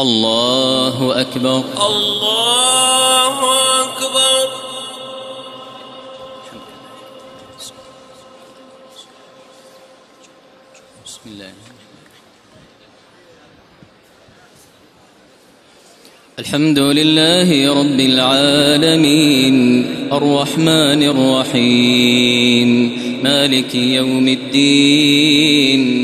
الله أكبر. الله أكبر. بسم الله. الحمد لله رب العالمين. الرحمن الرحيم. مالك يوم الدين.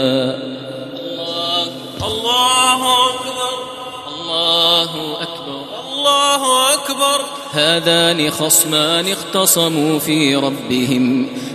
هذان خصمان اختصموا في ربهم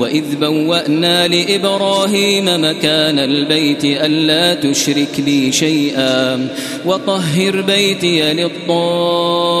وإذ بوأنا لإبراهيم مكان البيت ألا تشرك بي شيئا وطهر بيتي للطائفين.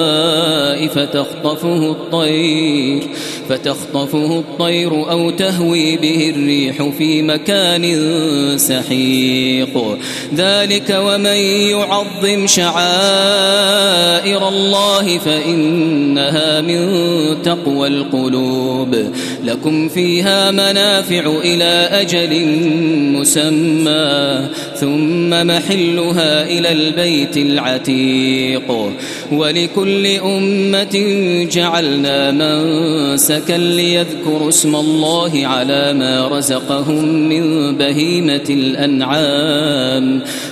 فتخطفه الطير فتخطفه الطير أو تهوي به الريح في مكان سحيق. ذلك ومن يعظم شعائر الله فإنها من تقوى القلوب. لكم فيها منافع إلى أجل مسمى ثم محلها إلى البيت العتيق. ولكل أمة جعلنا منسكا ليذكروا اسم الله على ما رزقهم من بهيمة الأنعام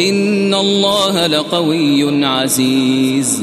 إن الله لقوي عزيز.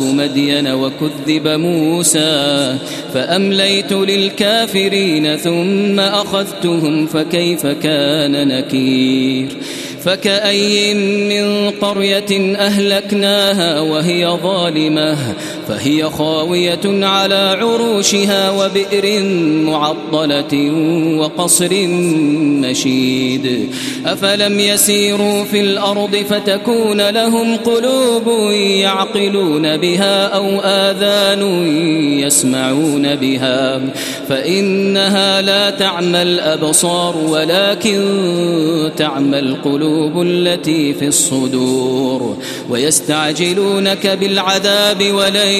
مدين وكذب موسى فأمليت للكافرين ثم أخذتهم فكيف كان نكير فكأي من قرية أهلكناها وهي ظالمة فهي خاوية على عروشها وبئر معطلة وقصر مشيد. أفلم يسيروا في الأرض فتكون لهم قلوب يعقلون بها أو آذان يسمعون بها. فإنها لا تعمى الأبصار ولكن تعمى القلوب التي في الصدور. ويستعجلونك بالعذاب ولن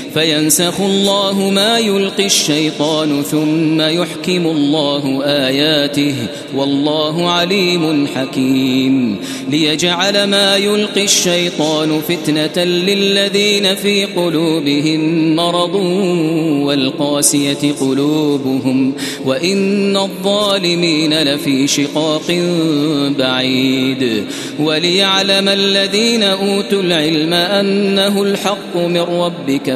فينسخ الله ما يلقي الشيطان ثم يحكم الله آياته والله عليم حكيم. ليجعل ما يلقي الشيطان فتنة للذين في قلوبهم مرض والقاسية قلوبهم وإن الظالمين لفي شقاق بعيد. وليعلم الذين أوتوا العلم أنه الحق من ربك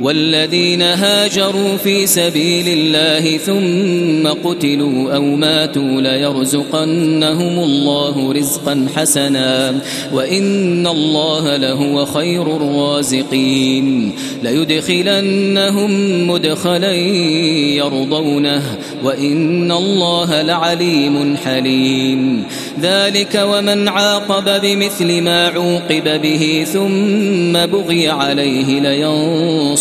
والذين هاجروا في سبيل الله ثم قتلوا أو ماتوا ليرزقنهم الله رزقا حسنا وإن الله لهو خير الرازقين ليدخلنهم مدخلا يرضونه وإن الله لعليم حليم ذلك ومن عاقب بمثل ما عوقب به ثم بغي عليه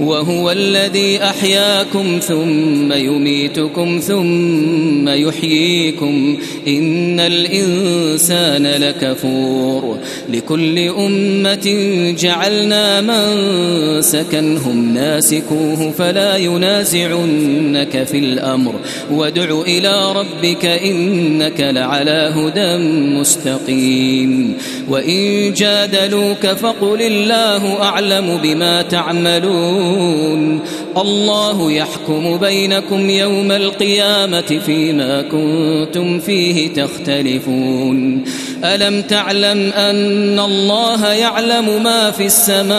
وهو الذي أحياكم ثم يميتكم ثم يحييكم إن الإنسان لكفور لكل أمة جعلنا من سكنهم ناسكوه فلا ينازعنك في الأمر وادع إلى ربك إنك لعلى هدى مستقيم وإن جادلوك فقل الله أعلم بما تعملون الله يحكم بينكم يوم القيامة فيما كنتم فيه تختلفون. ألم تعلم أن الله يعلم ما في السماء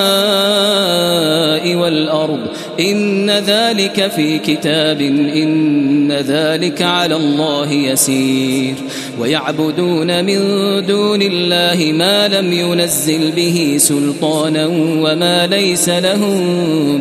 والأرض؟ إن ذلك في كتاب إن ذلك على الله يسير. ويعبدون من دون الله ما لم ينزل به سلطانا وما ليس لهم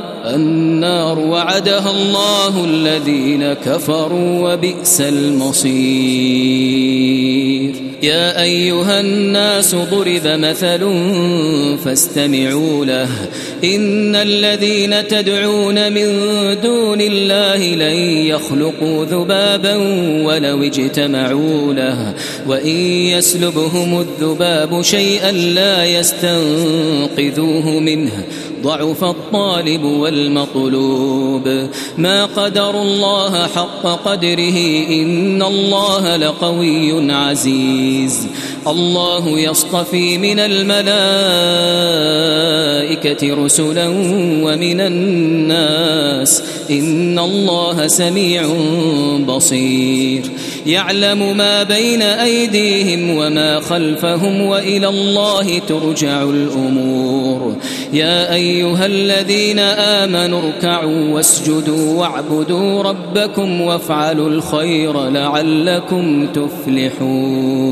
النار وعدها الله الذين كفروا وبئس المصير. يا أيها الناس ضرب مثل فاستمعوا له. إن الذين تدعون من دون الله لن يخلقوا ذبابا ولو اجتمعوا له. وإن يسلبهم الذباب شيئا لا يستنقذوه منه. ضعف الطالب والمطلوب. ما قدر الله حق قدره إن الله لقوي عزيز. الله يصطفي من الملائكة رسلا ومن الناس. إن الله سميع بصير. يعلم ما بين أيديهم وما خلفهم وإلى الله ترجع الأمور. يا أيها الذين آمنوا اركعوا واسجدوا واعبدوا ربكم وافعلوا الخير لعلكم تفلحون.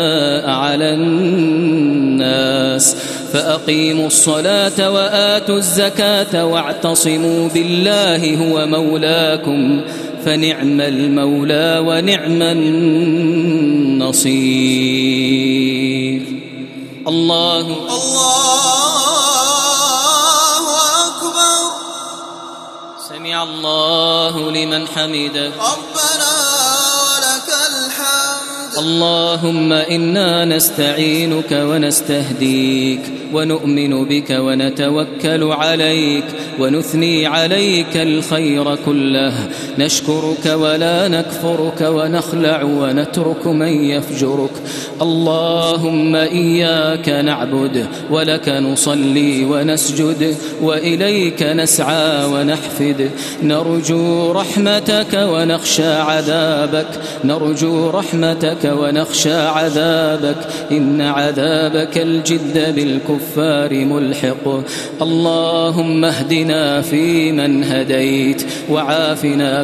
على الناس فأقيموا الصلاة وآتوا الزكاة واعتصموا بالله هو مولاكم فنعم المولى ونعم النصير. الله الله أكبر. سمع الله لمن حمده. ربنا اللهم إنا نستعينك ونستهديك ونؤمن بك ونتوكل عليك ونثني عليك الخير كله نشكرك ولا نكفرك ونخلع ونترك من يفجرك. اللهم إياك نعبد ولك نصلي ونسجد وإليك نسعى ونحفد. نرجو رحمتك ونخشى عذابك. نرجو رحمتك ونخشى عذابك. إن عذابك الجد بالكفار ملحق. اللهم اهدنا فيمن هديت وعافنا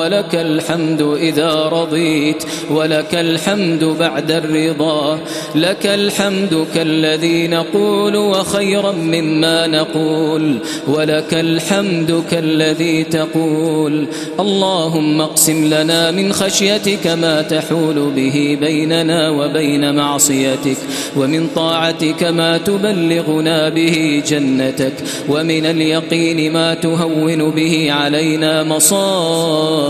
ولك الحمد إذا رضيت ولك الحمد بعد الرضا. لك الحمد كالذي نقول وخيرا مما نقول ولك الحمد كالذي تقول. اللهم اقسم لنا من خشيتك ما تحول به بيننا وبين معصيتك ومن طاعتك ما تبلغنا به جنتك ومن اليقين ما تهون به علينا مصائب.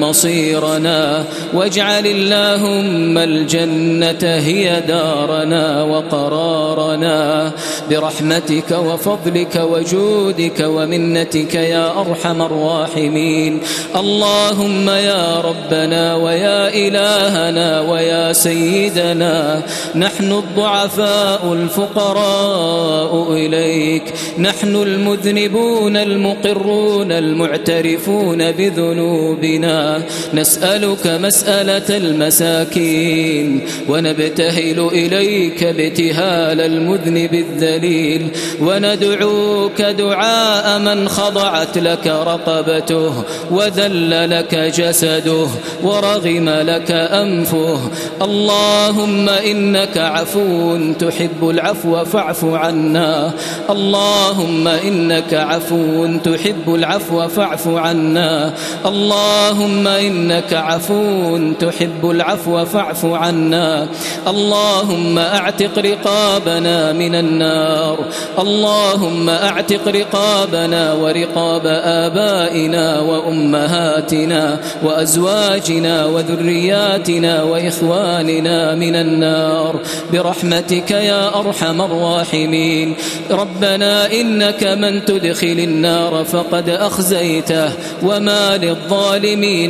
مصيرنا واجعل اللهم الجنة هي دارنا وقرارنا برحمتك وفضلك وجودك ومنتك يا أرحم الراحمين اللهم يا ربنا ويا إلهنا ويا سيدنا نحن الضعفاء الفقراء إليك نحن المذنبون المقرون المعترفون بذنوبنا نسألك مسألة المساكين ونبتهل إليك ابتهال المذنب الذليل وندعوك دعاء من خضعت لك رقبته وذل لك جسده ورغم لك أنفه. الله اللهم إنك عفو تحب العفو فاعف عنا. اللهم إنك عفو تحب العفو فاعف عنا. اللهم إنك عفو تحب العفو فاعف عنا. اللهم أعتق رقابنا من النار. اللهم أعتق رقابنا ورقاب آبائنا وأمهاتنا وأزواجنا وذرياتنا وإخواننا من النار. برحمتك يا أرحم الراحمين. ربنا إنك من تدخل النار فقد أخزيته وما للظالمين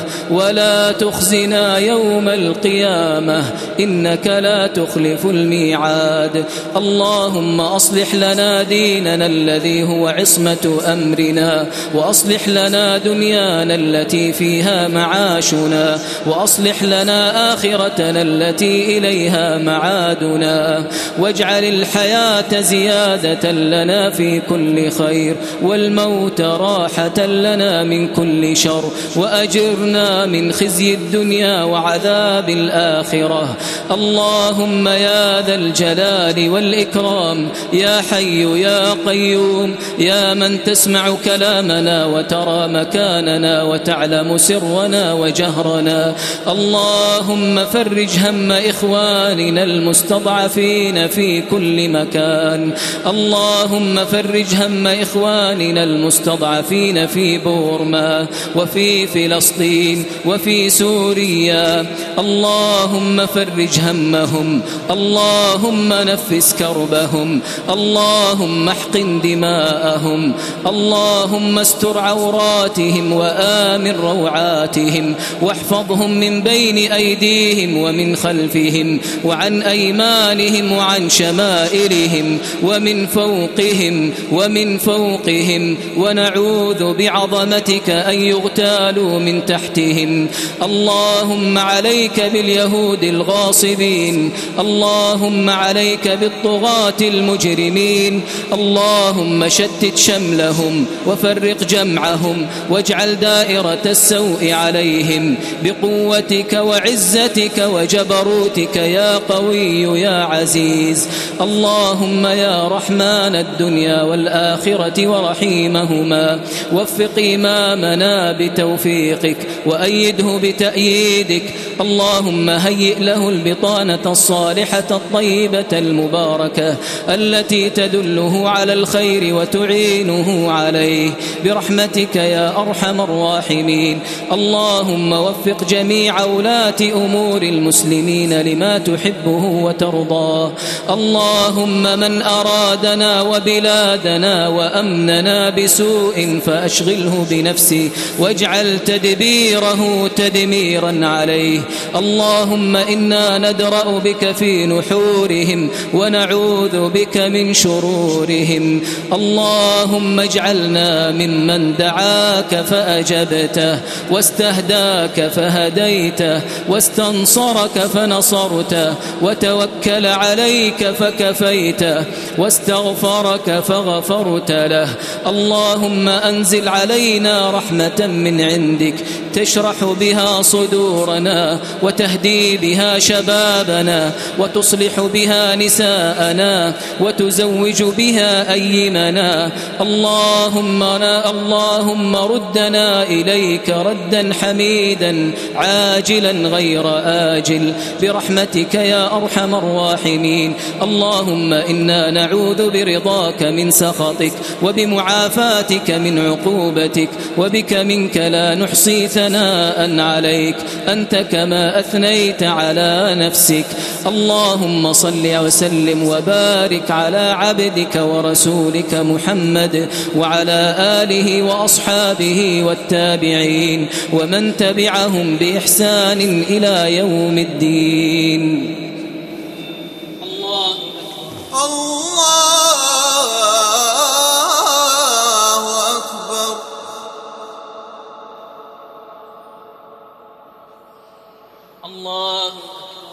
ولا تخزنا يوم القيامة إنك لا تخلف الميعاد. اللهم أصلح لنا ديننا الذي هو عصمة أمرنا وأصلح لنا دنيانا التي فيها معاشنا وأصلح لنا آخرتنا التي إليها معادنا. واجعل الحياة زيادة لنا في كل خير والموت راحة لنا من كل شر. وأجرنا من خزي الدنيا وعذاب الآخرة. اللهم يا ذا الجلال والإكرام يا حي يا قيوم يا من تسمع كلامنا وترى مكاننا وتعلم سرنا وجهرنا. اللهم فرج هم إخواننا المستضعفين في كل مكان. اللهم فرج هم إخواننا المستضعفين في بورما وفي فلسطين وفي سوريا. اللهم فرج همهم اللهم نفس كربهم اللهم احقن دماءهم اللهم استر عوراتهم وآمن روعاتهم واحفظهم من بين أيديهم ومن خلفهم وعن أيمانهم وعن شمائلهم ومن فوقهم ومن فوقهم ونعوذ بعظمتك أن يغتالوا من تحتهم. اللهم عليك باليهود الغاصبين. اللهم عليك بالطغاة المجرمين. اللهم شتت شملهم وفرق جمعهم واجعل دائرة السوء عليهم. بقوتك وعزتك وجبروتك يا قوي يا عزيز. اللهم يا رحمن الدنيا والآخرة ورحيمهما. وفق إمامنا بتوفيقك. وأيده بتأييدك. اللهم هيئ له البطانة الصالحة الطيبة المباركة التي تدله على الخير وتعينه عليه. برحمتك يا أرحم الراحمين. اللهم وفق جميع ولاة أمور المسلمين لما تحبه وترضاه اللهم من أرادنا وبلادنا وأمننا بسوء فأشغله بنفسه. واجعل تدبيره تدميرا عليه. اللهم إنا ندرأ بك في نحورهم ونعوذ بك من شرورهم. اللهم اجعلنا ممن دعاك فأجبته واستهداك فهديته واستنصرك فنصرته وتوكل عليك فكفيته واستغفرك فغفرت له. اللهم أنزل علينا رحمة من عندك تشرح بها صدورنا وتهدي بها شبابنا وتصلح بها نساءنا وتزوج بها أيمنا. اللهم اللهم ردنا إليك ردا حميدا عاجلا غير آجل. برحمتك يا أرحم الراحمين. اللهم إنا نعوذ برضاك من سخطك وبمعافاتك من عقوبتك وبك منك لا نحصي ثناء عليك أنت كما أثنيت على نفسك. اللهم صل وسلم وبارك على عبدك ورسولك محمد وعلى آله وأصحابه والتابعين ومن تبعهم بإحسان إلى يوم الدين.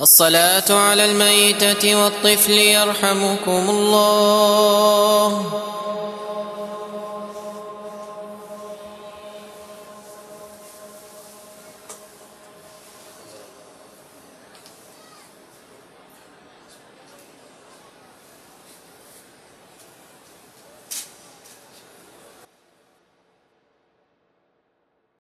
الصلاة على الميتة والطفل يرحمكم الله.